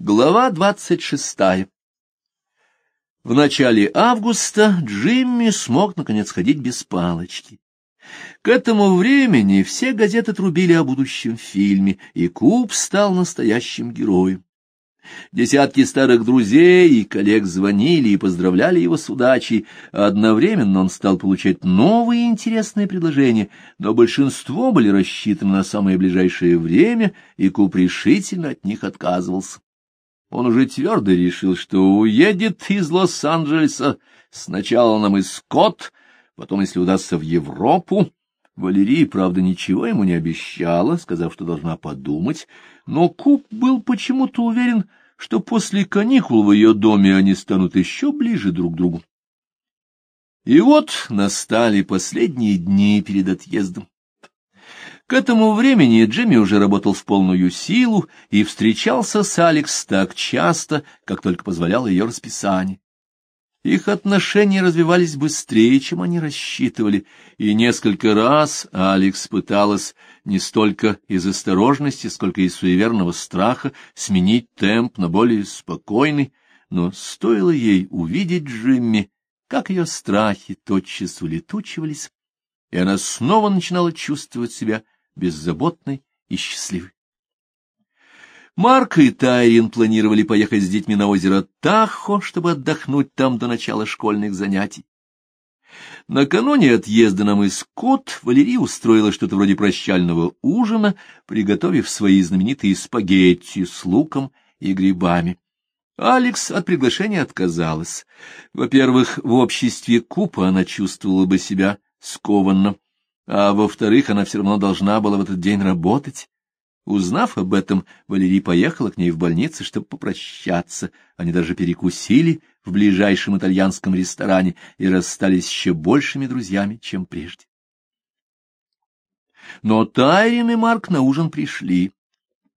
Глава двадцать шестая В начале августа Джимми смог, наконец, ходить без палочки. К этому времени все газеты трубили о будущем фильме, и Куб стал настоящим героем. Десятки старых друзей и коллег звонили и поздравляли его с удачей, одновременно он стал получать новые интересные предложения, но большинство были рассчитаны на самое ближайшее время, и Куб решительно от них отказывался. Он уже твердо решил, что уедет из Лос-Анджелеса сначала на мыс Скотт, потом, если удастся, в Европу. Валерий, правда, ничего ему не обещала, сказав, что должна подумать, но Куб был почему-то уверен, что после каникул в ее доме они станут еще ближе друг к другу. И вот настали последние дни перед отъездом. К этому времени Джимми уже работал в полную силу и встречался с Алекс так часто, как только позволяло ее расписание. Их отношения развивались быстрее, чем они рассчитывали, и несколько раз Алекс пыталась не столько из осторожности, сколько из суеверного страха сменить темп на более спокойный, но стоило ей увидеть Джимми, как ее страхи тотчас улетучивались, и она снова начинала чувствовать себя беззаботной и счастливой. Марк и Тайрин планировали поехать с детьми на озеро Тахо, чтобы отдохнуть там до начала школьных занятий. Накануне отъезда на мыс Кот Валерия устроила что-то вроде прощального ужина, приготовив свои знаменитые спагетти с луком и грибами. Алекс от приглашения отказалась. Во-первых, в обществе Купа она чувствовала бы себя скованно а во-вторых, она все равно должна была в этот день работать. Узнав об этом, Валерий поехала к ней в больницу, чтобы попрощаться. Они даже перекусили в ближайшем итальянском ресторане и расстались еще большими друзьями, чем прежде. Но Тайрин и Марк на ужин пришли.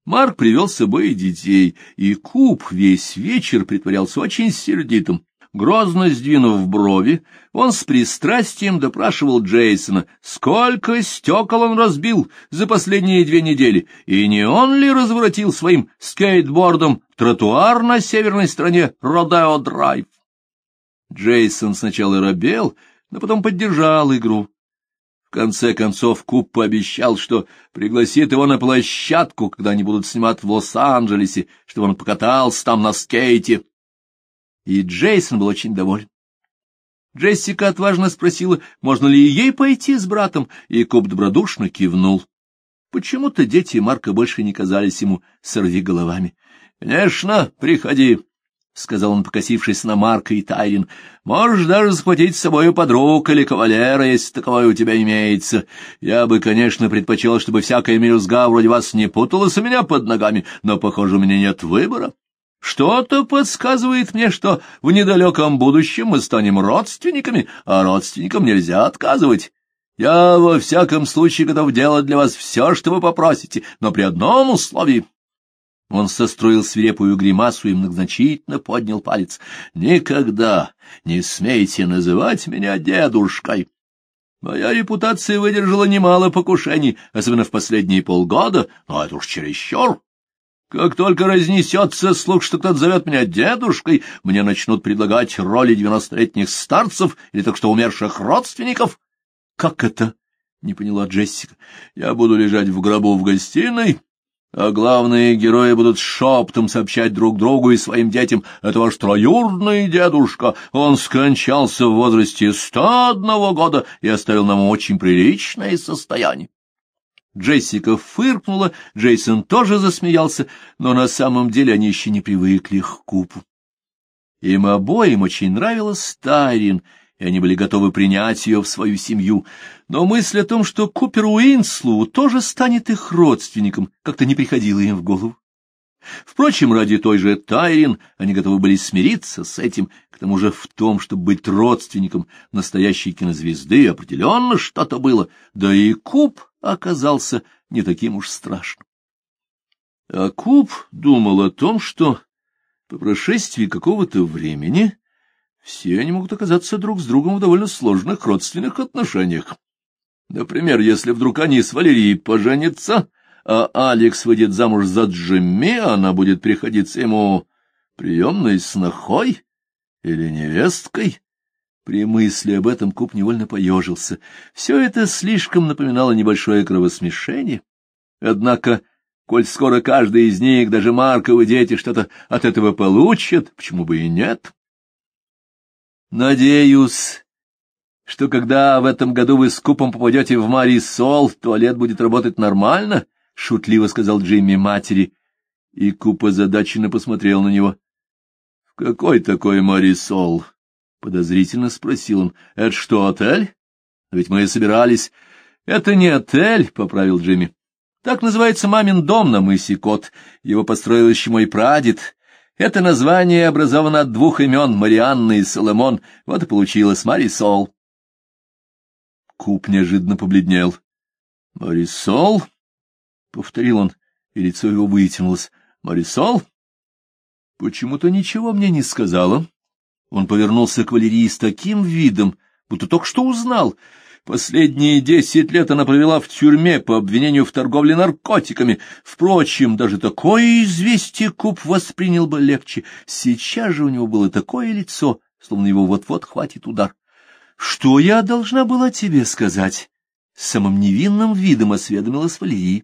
Марк привел с собой детей, и Куб весь вечер притворялся очень сердитым. Грозно сдвинув брови, он с пристрастием допрашивал Джейсона, сколько стекол он разбил за последние две недели, и не он ли разворотил своим скейтбордом тротуар на северной стороне Родео-Драйв. Джейсон сначала робел, но потом поддержал игру. В конце концов Куб пообещал, что пригласит его на площадку, когда они будут снимать в Лос-Анджелесе, чтобы он покатался там на скейте и Джейсон был очень доволен. Джессика отважно спросила, можно ли ей пойти с братом, и Коб добродушно кивнул. Почему-то дети Марка больше не казались ему сорвиголовами. — Конечно, приходи, — сказал он, покосившись на Марка и Тайрин. — Можешь даже захватить с собой подруг или кавалера, если таковой у тебя имеется. Я бы, конечно, предпочел, чтобы всякая мелюзга вроде вас не путалась у меня под ногами, но, похоже, у меня нет выбора. Что-то подсказывает мне, что в недалеком будущем мы станем родственниками, а родственникам нельзя отказывать. Я во всяком случае готов делать для вас все, что вы попросите, но при одном условии. Он состроил свирепую гримасу и многозначительно поднял палец. «Никогда не смейте называть меня дедушкой!» Моя репутация выдержала немало покушений, особенно в последние полгода, но это уж чересчур. Как только разнесется слух, что кто-то зовет меня дедушкой, мне начнут предлагать роли девяностолетних старцев или так что умерших родственников. — Как это? — не поняла Джессика. — Я буду лежать в гробу в гостиной, а главные герои будут шептом сообщать друг другу и своим детям. Это ваш троюродный дедушка. Он скончался в возрасте ста одного года и оставил нам очень приличное состояние. Джессика фыркнула, Джейсон тоже засмеялся, но на самом деле они еще не привыкли к купу. Им обоим очень нравилась Тайрин, и они были готовы принять ее в свою семью, но мысль о том, что Купер Уинслу тоже станет их родственником, как-то не приходила им в голову. Впрочем, ради той же Тайрин они готовы были смириться с этим, к тому же в том, чтобы быть родственником настоящей кинозвезды, определенно что-то было, да и Куб оказался не таким уж страшным. А Куб думал о том, что по прошествии какого-то времени все они могут оказаться друг с другом в довольно сложных родственных отношениях. Например, если вдруг они с Валерией поженятся, а Алекс выйдет замуж за Джимми, она будет приходиться ему приемной снохой или невесткой. При мысли об этом Куб невольно поежился. Все это слишком напоминало небольшое кровосмешение. Однако, коль скоро каждый из них, даже Марковы дети, что-то от этого получат, почему бы и нет? Надеюсь, что когда в этом году вы с Купом попадете в Марисол, туалет будет работать нормально, — шутливо сказал Джимми матери, и Куп озадаченно посмотрел на него. — В какой такой Марисол? —— подозрительно спросил он. — Это что, отель? Ведь мы собирались... — Это не отель, — поправил Джимми. — Так называется мамин дом на мысе Кот. Его построил еще мой прадед. Это название образовано от двух имен — Марианна и Соломон. Вот и получилось Марисол. Куб неожиданно побледнел. — Марисол? — повторил он, и лицо его вытянулось. — Марисол? — Почему-то ничего мне не сказала. Он повернулся к Валерии с таким видом, будто только что узнал. Последние десять лет она провела в тюрьме по обвинению в торговле наркотиками. Впрочем, даже такое известие Куб воспринял бы легче. Сейчас же у него было такое лицо, словно его вот-вот хватит удар. — Что я должна была тебе сказать? — самым невинным видом осведомилась Валерия.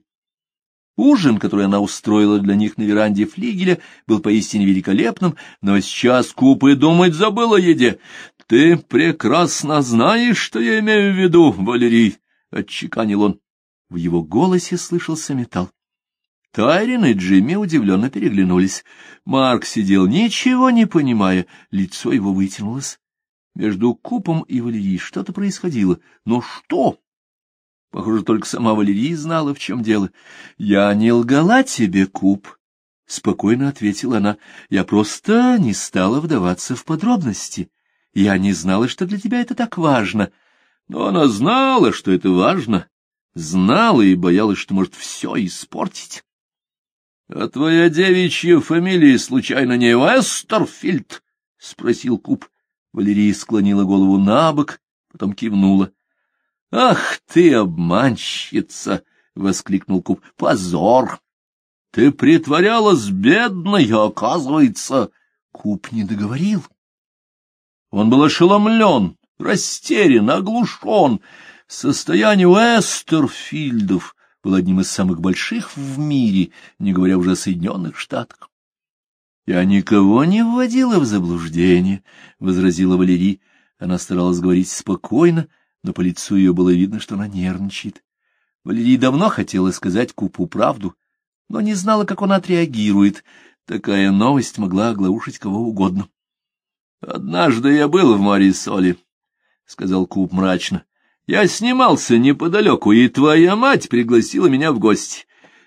Ужин, который она устроила для них на веранде флигеля, был поистине великолепным, но сейчас Куп и думать забыл о еде. — Ты прекрасно знаешь, что я имею в виду, Валерий, — отчеканил он. В его голосе слышался металл. Тайрин и Джимми удивленно переглянулись. Марк сидел, ничего не понимая, лицо его вытянулось. Между Купом и Валерией что-то происходило. Но что? Похоже, только сама Валерия знала, в чем дело. — Я не лгала тебе, Куб, — спокойно ответила она. — Я просто не стала вдаваться в подробности. Я не знала, что для тебя это так важно. Но она знала, что это важно. Знала и боялась, что может все испортить. — А твоя девичья фамилия, случайно, не Вестерфильд? — спросил Куб. Валерия склонила голову на бок, потом кивнула. — «Ах ты, обманщица!» — воскликнул Куб. «Позор! Ты притворялась бедной, а оказывается...» Куб не договорил. Он был ошеломлен, растерян, оглушен. Состояние Уэстерфильдов было одним из самых больших в мире, не говоря уже о Соединенных Штатах. — Я никого не вводила в заблуждение, — возразила Валерий. Она старалась говорить спокойно, — но по лицу ее было видно, что она нервничает. Валерий давно хотела сказать Купу правду, но не знала, как он отреагирует. Такая новость могла оглаушить кого угодно. — Однажды я был в Марисоле, — сказал Куп мрачно. — Я снимался неподалеку, и твоя мать пригласила меня в гости.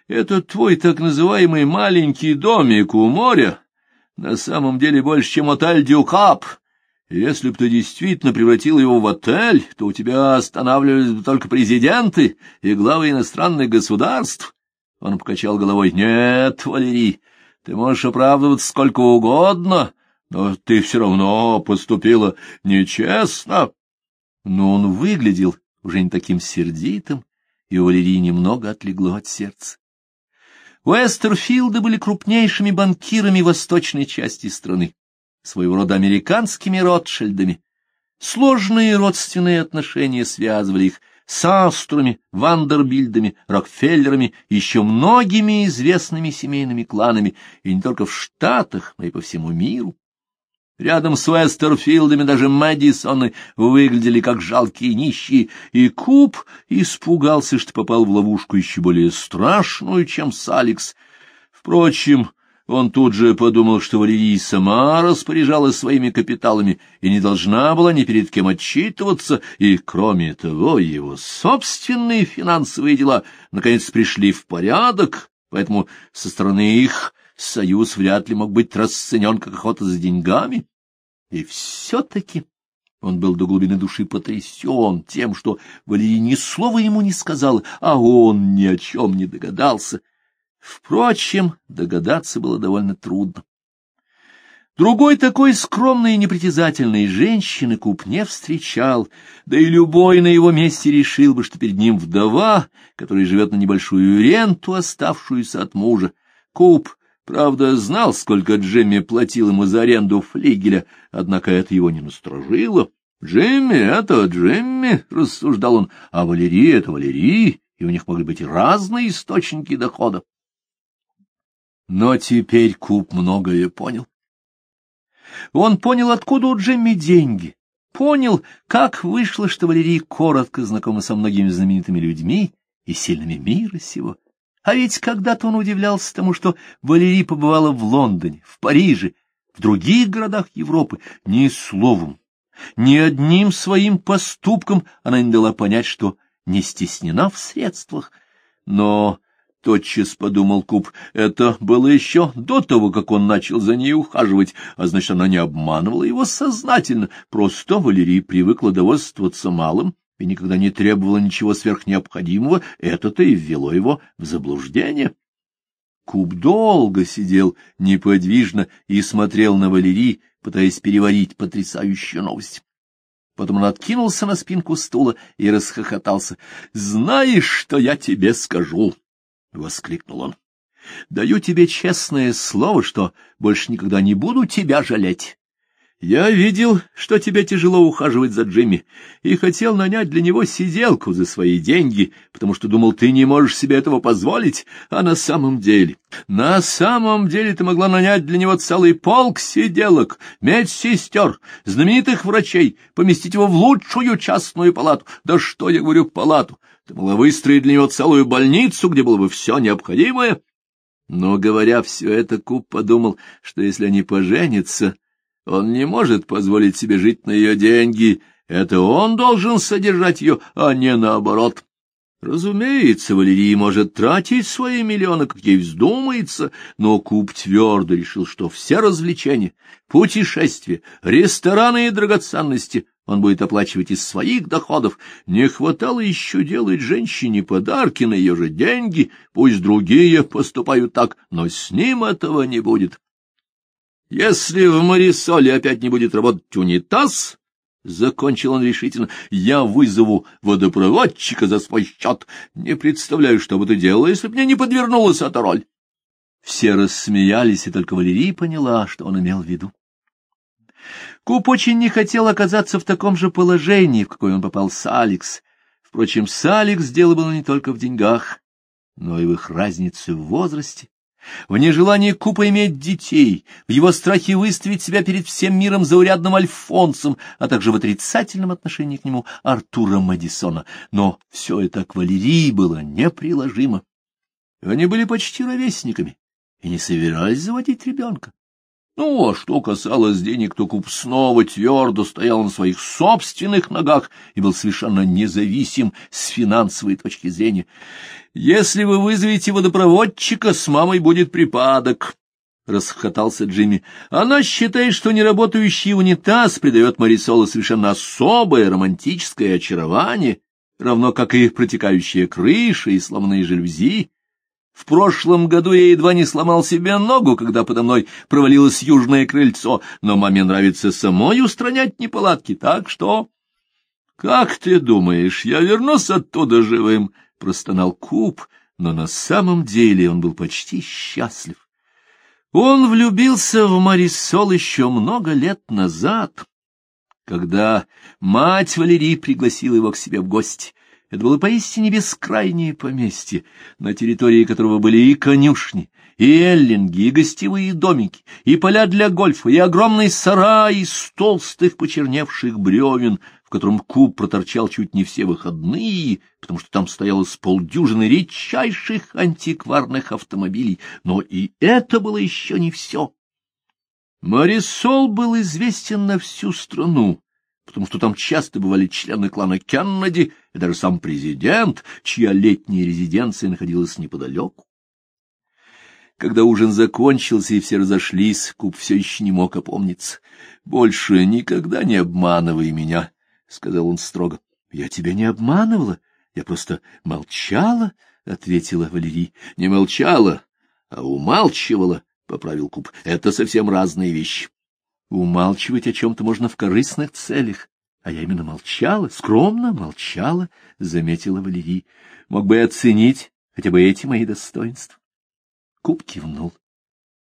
Это твой так называемый маленький домик у моря, на самом деле больше, чем отель Дюкап. Если бы ты действительно превратил его в отель, то у тебя останавливались бы только президенты и главы иностранных государств. Он покачал головой. — Нет, Валерий, ты можешь оправдываться сколько угодно, но ты все равно поступила нечестно. Но он выглядел уже не таким сердитым, и у Валерии немного отлегло от сердца. Уэстерфилды были крупнейшими банкирами восточной части страны своего рода американскими Ротшильдами. Сложные родственные отношения связывали их с Астрами, Вандербильдами, Рокфеллерами, еще многими известными семейными кланами, и не только в Штатах, но и по всему миру. Рядом с Уэстерфилдами даже Мэдисоны выглядели как жалкие нищие, и Куб испугался, что попал в ловушку еще более страшную, чем Саликс. Впрочем, он тут же подумал, что Валерия сама распоряжалась своими капиталами и не должна была ни перед кем отчитываться, и, кроме того, его собственные финансовые дела наконец пришли в порядок, поэтому со стороны их союз вряд ли мог быть расценен как охота за деньгами. И все-таки он был до глубины души потрясен тем, что Валерия ни слова ему не сказала, а он ни о чем не догадался — Впрочем, догадаться было довольно трудно. Другой такой скромной и непритязательной женщины Куб не встречал, да и любой на его месте решил бы, что перед ним вдова, которая живет на небольшую ренту, оставшуюся от мужа. Куб, правда, знал, сколько Джемми платил ему за аренду флигеля, однако это его не насторожило. «Джимми — это Джимми», — рассуждал он, — «а Валерий — это Валерий, и у них могли быть разные источники дохода». Но теперь Куб многое понял. Он понял, откуда у Джимми деньги, понял, как вышло, что Валерий коротко знакома со многими знаменитыми людьми и сильными мира сего. А ведь когда-то он удивлялся тому, что Валерий побывала в Лондоне, в Париже, в других городах Европы, ни словом, ни одним своим поступком она не дала понять, что не стеснена в средствах. Но Тотчас подумал Куб, это было еще до того, как он начал за ней ухаживать, а значит, она не обманывала его сознательно, просто Валерий привыкла довольствоваться малым и никогда не требовала ничего сверхнеобходимого, это-то и ввело его в заблуждение. Куб долго сидел неподвижно и смотрел на Валерий, пытаясь переварить потрясающую новость. Потом он откинулся на спинку стула и расхохотался. — Знаешь, что я тебе скажу? — воскликнул он. — Даю тебе честное слово, что больше никогда не буду тебя жалеть. Я видел, что тебе тяжело ухаживать за Джимми, и хотел нанять для него сиделку за свои деньги, потому что думал, ты не можешь себе этого позволить, а на самом деле... На самом деле ты могла нанять для него целый полк сиделок, медсестер, знаменитых врачей, поместить его в лучшую частную палату. Да что я говорю, палату? Ты могла выстроить для него целую больницу, где было бы все необходимое. Но, говоря все это, Куб подумал, что если они поженятся, он не может позволить себе жить на ее деньги. Это он должен содержать ее, а не наоборот. Разумеется, Валерий может тратить свои миллионы, как ей вздумается, но Куб твердо решил, что все развлечения, путешествия, рестораны и драгоценности он будет оплачивать из своих доходов. Не хватало еще делать женщине подарки на ее же деньги, пусть другие поступают так, но с ним этого не будет. Если в Марисоле опять не будет работать унитаз, — закончил он решительно, — я вызову водопроводчика за свой счет. Не представляю, что бы ты делала, если бы мне не подвернулась эта роль. Все рассмеялись, и только Валерий поняла, что он имел в виду. Куп очень не хотел оказаться в таком же положении, в какое он попал с Алекс. Впрочем, с Алекс дело было не только в деньгах, но и в их разнице в возрасте, в нежелании Купа иметь детей, в его страхе выставить себя перед всем миром заурядным Альфонсом, а также в отрицательном отношении к нему Артура Мадисона. Но все это к Валерии было неприложимо. Они были почти ровесниками и не собирались заводить ребенка. Ну, а что касалось денег, то Куб снова твердо стоял на своих собственных ногах и был совершенно независим с финансовой точки зрения. «Если вы вызовете водопроводчика, с мамой будет припадок», — расхохотался Джимми. «Она считает, что неработающий унитаз придает Марисолу совершенно особое романтическое очарование, равно как и протекающая крыша и сломанные жалюзи». В прошлом году я едва не сломал себе ногу, когда подо мной провалилось южное крыльцо, но маме нравится самой устранять неполадки, так что... — Как ты думаешь, я вернусь оттуда живым? — простонал Куб, но на самом деле он был почти счастлив. Он влюбился в Марисол еще много лет назад, когда мать Валерий пригласила его к себе в гости — это было поистине бескрайнее поместье, на территории которого были и конюшни, и эллинги, и гостевые домики, и поля для гольфа, и огромный сарай из толстых почерневших бревен, в котором куб проторчал чуть не все выходные, потому что там стояло с полдюжины редчайших антикварных автомобилей. Но и это было еще не все. Марисол был известен на всю страну потому что там часто бывали члены клана Кеннеди и даже сам президент, чья летняя резиденция находилась неподалеку. Когда ужин закончился и все разошлись, Куб все еще не мог опомниться. — Больше никогда не обманывай меня, — сказал он строго. — Я тебя не обманывала, я просто молчала, — ответила Валерий. — Не молчала, а умалчивала, — поправил Куб. — Это совсем разные вещи. Умалчивать о чем-то можно в корыстных целях, а я именно молчала, скромно молчала, — заметила Валерий. Мог бы оценить хотя бы эти мои достоинства. Куб кивнул.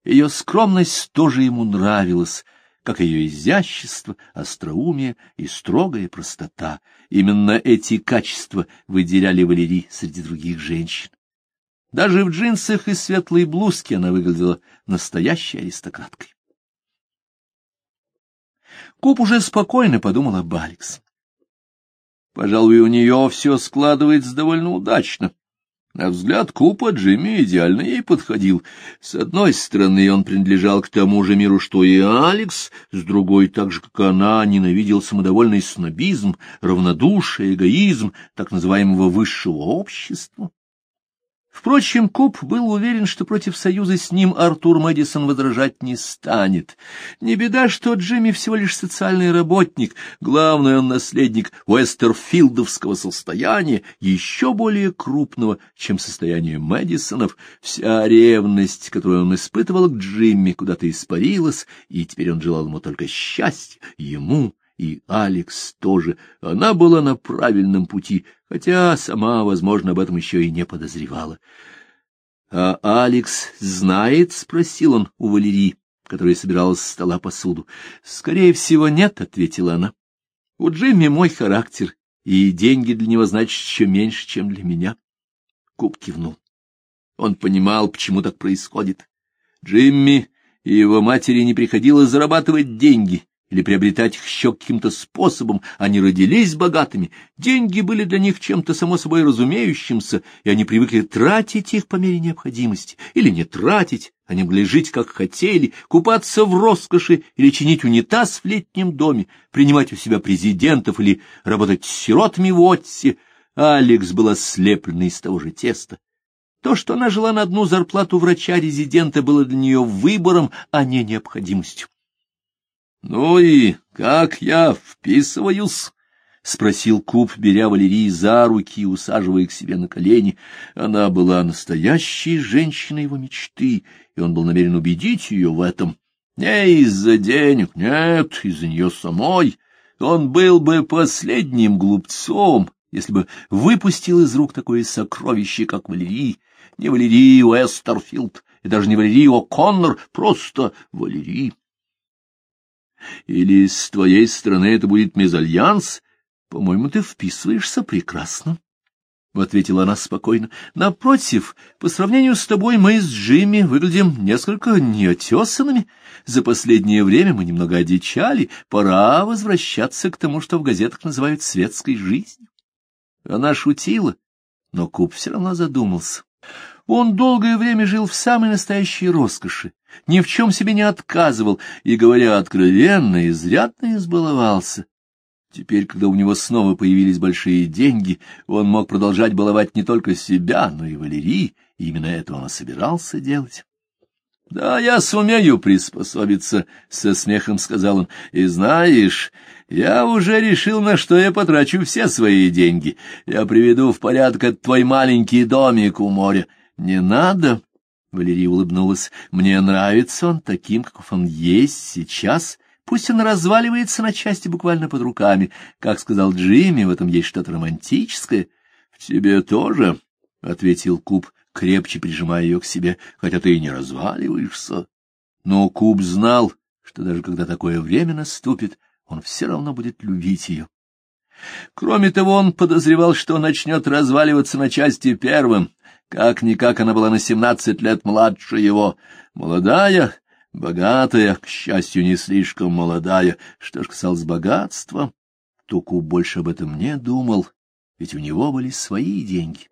Ее скромность тоже ему нравилась, как ее изящество, остроумие и строгая простота. Именно эти качества выделяли Валерий среди других женщин. Даже в джинсах и светлой блузке она выглядела настоящей аристократкой. Куб уже спокойно подумал об Алекс. Пожалуй, у нее все складывается довольно удачно. На взгляд Купа Джимми идеально ей подходил. С одной стороны, он принадлежал к тому же миру, что и Алекс, с другой, так же, как она, ненавидел самодовольный снобизм, равнодушие, эгоизм так называемого высшего общества. Впрочем, Куб был уверен, что против союза с ним Артур Мэдисон возражать не станет. Не беда, что Джимми всего лишь социальный работник, главный он наследник Уэстерфилдовского состояния, еще более крупного, чем состояние Мэдисонов. Вся ревность, которую он испытывал к Джимми, куда-то испарилась, и теперь он желал ему только счастья, ему и Алекс тоже. Она была на правильном пути, хотя сама, возможно, об этом еще и не подозревала. — А Алекс знает? — спросил он у Валерии, которая собиралась с стола посуду. — Скорее всего, нет, — ответила она. — У Джимми мой характер, и деньги для него значат еще меньше, чем для меня. Куб кивнул. Он понимал, почему так происходит. Джимми и его матери не приходилось зарабатывать деньги, или приобретать их еще каким-то способом, они родились богатыми, деньги были для них чем-то само собой разумеющимся, и они привыкли тратить их по мере необходимости, или не тратить, они могли жить как хотели, купаться в роскоши или чинить унитаз в летнем доме, принимать у себя президентов или работать с сиротами в Отсе. Алекс был ослеплен из того же теста. То, что она жила на одну зарплату врача-резидента, было для нее выбором, а не необходимостью. Ну и как я вписываюсь? — спросил Куб, беря Валерии за руки и усаживая к себе на колени. Она была настоящей женщиной его мечты, и он был намерен убедить ее в этом. Не из-за денег, нет, из-за нее самой. Он был бы последним глупцом, если бы выпустил из рук такое сокровище, как Валерий. Не Валерий Уэстерфилд, и даже не Валерий О'Коннор, просто Валерий. Или с твоей стороны это будет мезальянс? По-моему, ты вписываешься прекрасно. — ответила она спокойно. — Напротив, по сравнению с тобой мы с Джимми выглядим несколько неотесанными. За последнее время мы немного одичали. Пора возвращаться к тому, что в газетах называют светской жизнью. Она шутила, но Куб все равно задумался. Он долгое время жил в самой настоящей роскоши, ни в чем себе не отказывал и, говоря откровенно, изрядно избаловался. Теперь, когда у него снова появились большие деньги, он мог продолжать баловать не только себя, но и Валерии, и именно это он и собирался делать. — Да, я сумею приспособиться, — со смехом сказал он. — И знаешь, я уже решил, на что я потрачу все свои деньги. Я приведу в порядок твой маленький домик у моря. Не надо, Валерия улыбнулась. «Мне нравится он таким, каков он есть сейчас. Пусть он разваливается на части буквально под руками. Как сказал Джимми, в этом есть что-то романтическое. В тебе тоже, — ответил Куб, крепче прижимая ее к себе, — хотя ты и не разваливаешься. Но Куб знал, что даже когда такое время наступит, он все равно будет любить ее. Кроме того, он подозревал, что начнет разваливаться на части первым, как-никак она была на семнадцать лет младше его. Молодая, богатая, к счастью, не слишком молодая. Что ж касалось богатства, то Куб больше об этом не думал, ведь у него были свои деньги.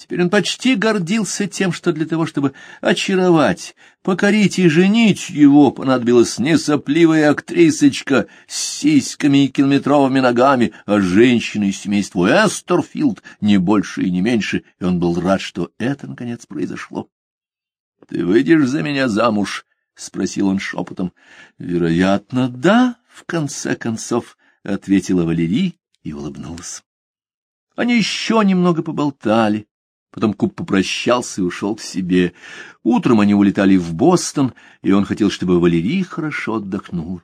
Теперь он почти гордился тем, что для того, чтобы очаровать, покорить и женить его, понадобилась не сопливая актрисочка с сиськами и километровыми ногами, а женщина из семейства Эстерфилд, не больше и не меньше, и он был рад, что это, наконец, произошло. — Ты выйдешь за меня замуж? — спросил он шепотом. — Вероятно, да, в конце концов, — ответила Валерий и улыбнулась. Они еще немного поболтали Потом Куб попрощался и ушел к себе. Утром они улетали в Бостон, и он хотел, чтобы Валерий хорошо отдохнула.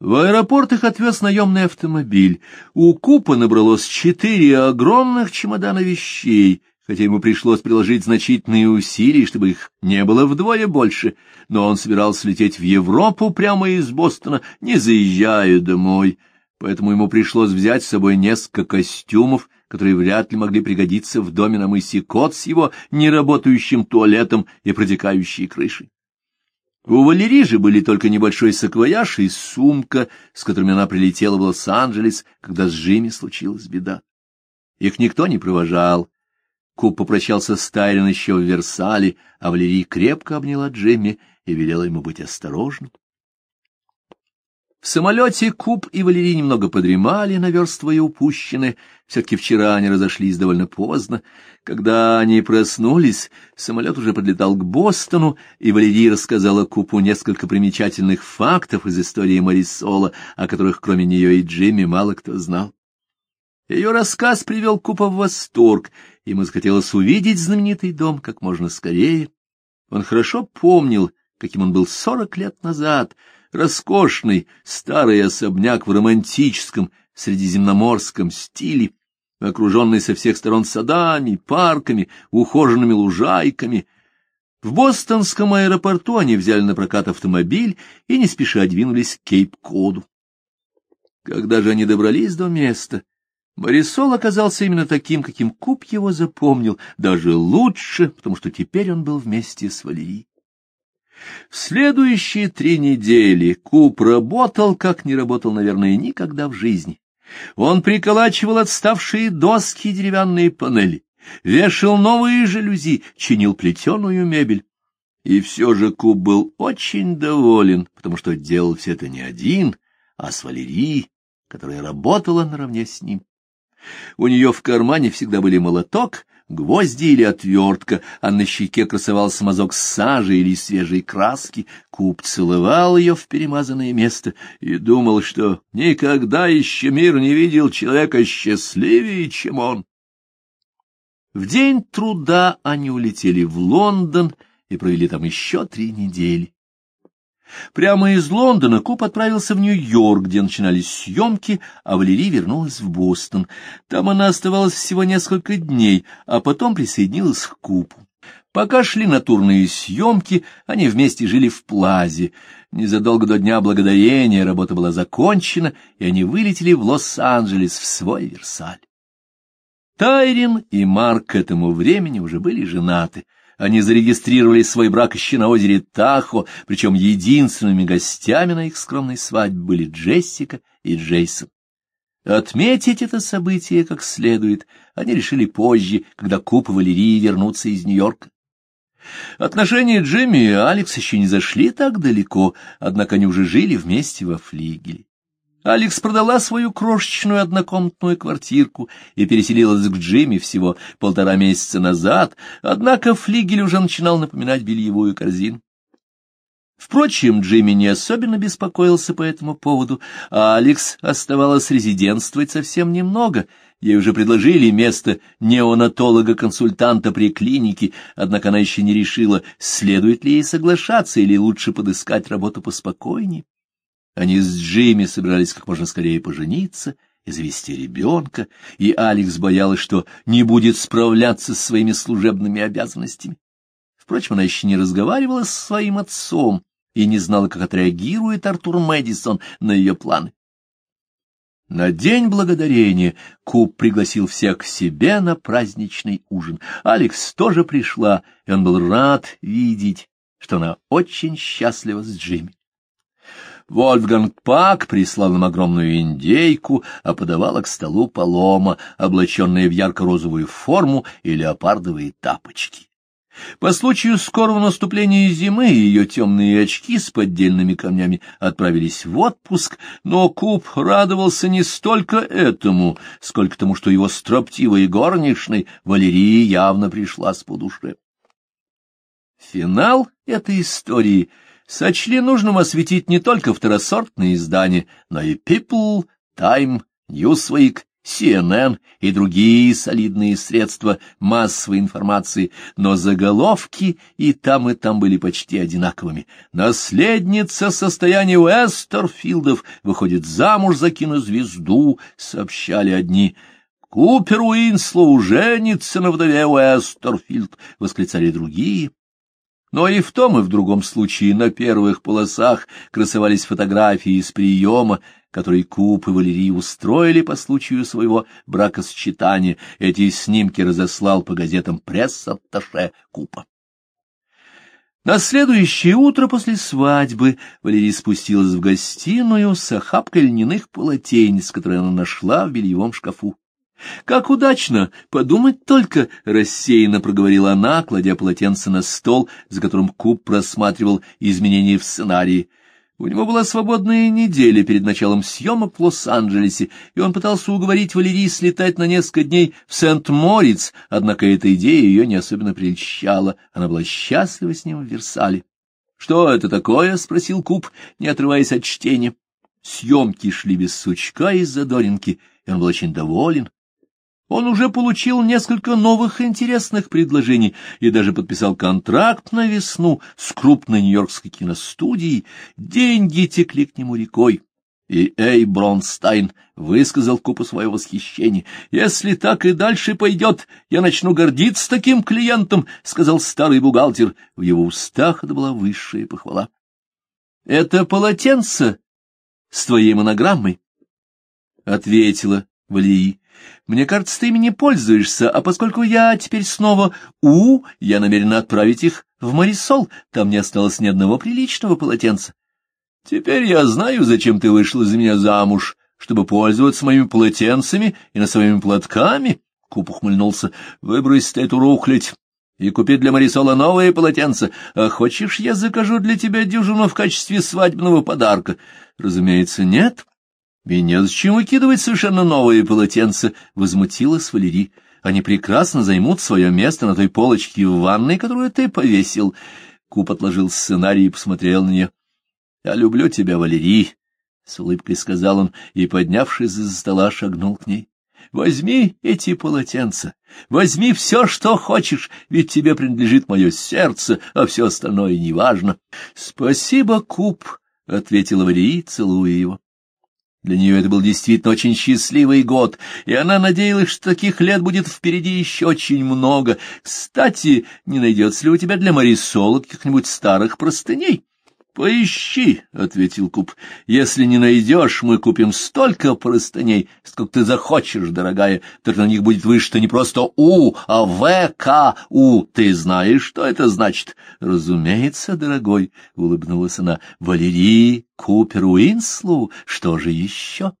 В аэропорт их отвез наемный автомобиль. У Купа набралось четыре огромных чемодана вещей, хотя ему пришлось приложить значительные усилия, чтобы их не было вдвое больше, но он собирался лететь в Европу прямо из Бостона, не заезжая домой, поэтому ему пришлось взять с собой несколько костюмов, которые вряд ли могли пригодиться в доме на мысе Кот с его неработающим туалетом и протекающей крышей. У Валерии же были только небольшой саквояж и сумка, с которыми она прилетела в Лос-Анджелес, когда с Джимми случилась беда. Их никто не провожал. Куб попрощался с Тайрон еще в Версале, а Валерий крепко обняла Джимми и велела ему быть осторожным. В самолете Куб и Валерий немного подремали, наверстывая упущенное. Все-таки вчера они разошлись довольно поздно. Когда они проснулись, самолет уже подлетал к Бостону, и Валерий рассказала Купу несколько примечательных фактов из истории Марисола, о которых кроме нее и Джимми мало кто знал. Ее рассказ привел Купа в восторг, ему захотелось увидеть знаменитый дом как можно скорее. Он хорошо помнил, каким он был сорок лет назад — роскошный старый особняк в романтическом средиземноморском стиле, окруженный со всех сторон садами, парками, ухоженными лужайками. В бостонском аэропорту они взяли на прокат автомобиль и не спеша двинулись к Кейп-Коду. Когда же они добрались до места, Марисол оказался именно таким, каким Куб его запомнил, даже лучше, потому что теперь он был вместе с Валерией. Следующие три недели Куб работал, как не работал, наверное, никогда в жизни. Он приколачивал отставшие доски и деревянные панели, вешал новые жалюзи, чинил плетеную мебель. И все же Куб был очень доволен, потому что делал все это не один, а с Валерией, которая работала наравне с ним. У нее в кармане всегда были молоток, гвозди или отвертка, а на щеке красовался мазок сажи или свежей краски. Куб целовал ее в перемазанное место и думал, что никогда еще мир не видел человека счастливее, чем он. В день труда они улетели в Лондон и провели там еще три недели. Прямо из Лондона Куб отправился в Нью-Йорк, где начинались съемки, а Валерий вернулась в Бостон. Там она оставалась всего несколько дней, а потом присоединилась к Кубу. Пока шли натурные съемки, они вместе жили в Плазе. Незадолго до Дня Благодарения работа была закончена, и они вылетели в Лос-Анджелес в свой Версаль. Тайрин и Марк к этому времени уже были женаты — они зарегистрировали свой брак еще на озере Тахо, причем единственными гостями на их скромной свадьбе были Джессика и Джейсон. Отметить это событие как следует они решили позже, когда Куп и Валерии вернутся из Нью-Йорка. Отношения Джимми и Алекс еще не зашли так далеко, однако они уже жили вместе во флигеле. Алекс продала свою крошечную однокомнатную квартирку и переселилась к Джимми всего полтора месяца назад, однако флигель уже начинал напоминать бельевую корзину. Впрочем, Джимми не особенно беспокоился по этому поводу, а Алекс оставалось резидентствовать совсем немного. Ей уже предложили место неонатолога-консультанта при клинике, однако она еще не решила, следует ли ей соглашаться или лучше подыскать работу поспокойнее. Они с Джимми собирались как можно скорее пожениться и завести ребенка, и Алекс боялась, что не будет справляться с своими служебными обязанностями. Впрочем, она еще не разговаривала с своим отцом и не знала, как отреагирует Артур Мэдисон на ее планы. На День Благодарения Куб пригласил всех к себе на праздничный ужин. Алекс тоже пришла, и он был рад видеть, что она очень счастлива с Джимми. Вольфганг Пак прислал им огромную индейку, а подавала к столу полома, облаченная в ярко-розовую форму и леопардовые тапочки. По случаю скорого наступления зимы ее темные очки с поддельными камнями отправились в отпуск, но Куб радовался не столько этому, сколько тому, что его строптивой горничной Валерии явно пришла с по душе. Финал этой истории — сочли нужным осветить не только второсортные издания, но и People, Time, Newsweek CNN и другие солидные средства массовой информации, но заголовки и там, и там были почти одинаковыми. «Наследница состояния Уэстерфилдов выходит замуж за кинозвезду», — сообщали одни. «Купер Уинслоу женится на вдове Уэстерфилд», — восклицали другие. Но и в том, и в другом случае на первых полосах красовались фотографии из приема, который Куп и Валери устроили по случаю своего бракосочетания. Эти снимки разослал по газетам пресс-атташе Купа. На следующее утро после свадьбы Валерий спустилась в гостиную с охапкой льняных полотенец, которые она нашла в бельевом шкафу. «Как удачно! Подумать только!» — рассеянно проговорила она, кладя полотенце на стол, за которым Куб просматривал изменения в сценарии. У него была свободная неделя перед началом съемок в Лос-Анджелесе, и он пытался уговорить Валерий слетать на несколько дней в Сент-Морец, однако эта идея ее не особенно прельщала, она была счастлива с ним в Версале. — Что это такое? — спросил Куб, не отрываясь от чтения. Съемки шли без сучка из задоринки, и он был очень доволен. Он уже получил несколько новых интересных предложений и даже подписал контракт на весну с крупной нью-йоркской киностудией. Деньги текли к нему рекой. И Эй Бронстайн высказал купу свое восхищение. «Если так и дальше пойдет, я начну гордиться таким клиентом», — сказал старый бухгалтер. В его устах это была высшая похвала. «Это полотенце с твоей монограммой», — ответила Валерий. Мне кажется, ты ими не пользуешься, а поскольку я теперь снова У, я намерена отправить их в Марисол, там не осталось ни одного приличного полотенца. Теперь я знаю, зачем ты вышла за меня замуж, чтобы пользоваться моими полотенцами и на своими платками. Куп ухмыльнулся. Выбрось эту рухлядь и купи для Марисола новые полотенца. А хочешь, я закажу для тебя дюжину в качестве свадебного подарка? Разумеется, нет. И незачем выкидывать совершенно новые полотенца, — возмутилась Валерий. Они прекрасно займут свое место на той полочке в ванной, которую ты повесил. Куб отложил сценарий и посмотрел на нее. — Я люблю тебя, Валерий, — с улыбкой сказал он и, поднявшись из-за стола, шагнул к ней. — Возьми эти полотенца, возьми все, что хочешь, ведь тебе принадлежит мое сердце, а все остальное неважно. — Спасибо, Куб, — ответила Валерий, целуя его. Для нее это был действительно очень счастливый год, и она надеялась, что таких лет будет впереди еще очень много. Кстати, не найдется ли у тебя для Марисола каких-нибудь старых простыней? — Поищи, — ответил Куб. — Если не найдешь, мы купим столько простыней, сколько ты захочешь, дорогая, только на них будет вышито не просто У, а В-К-У. Ты знаешь, что это значит? — Разумеется, дорогой, — улыбнулась она. — Валерий Купер Уинслу, что же еще?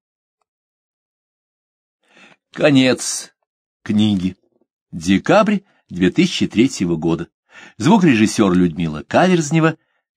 Конец книги. Декабрь 2003 года. Звукорежиссер Людмила Каверзнева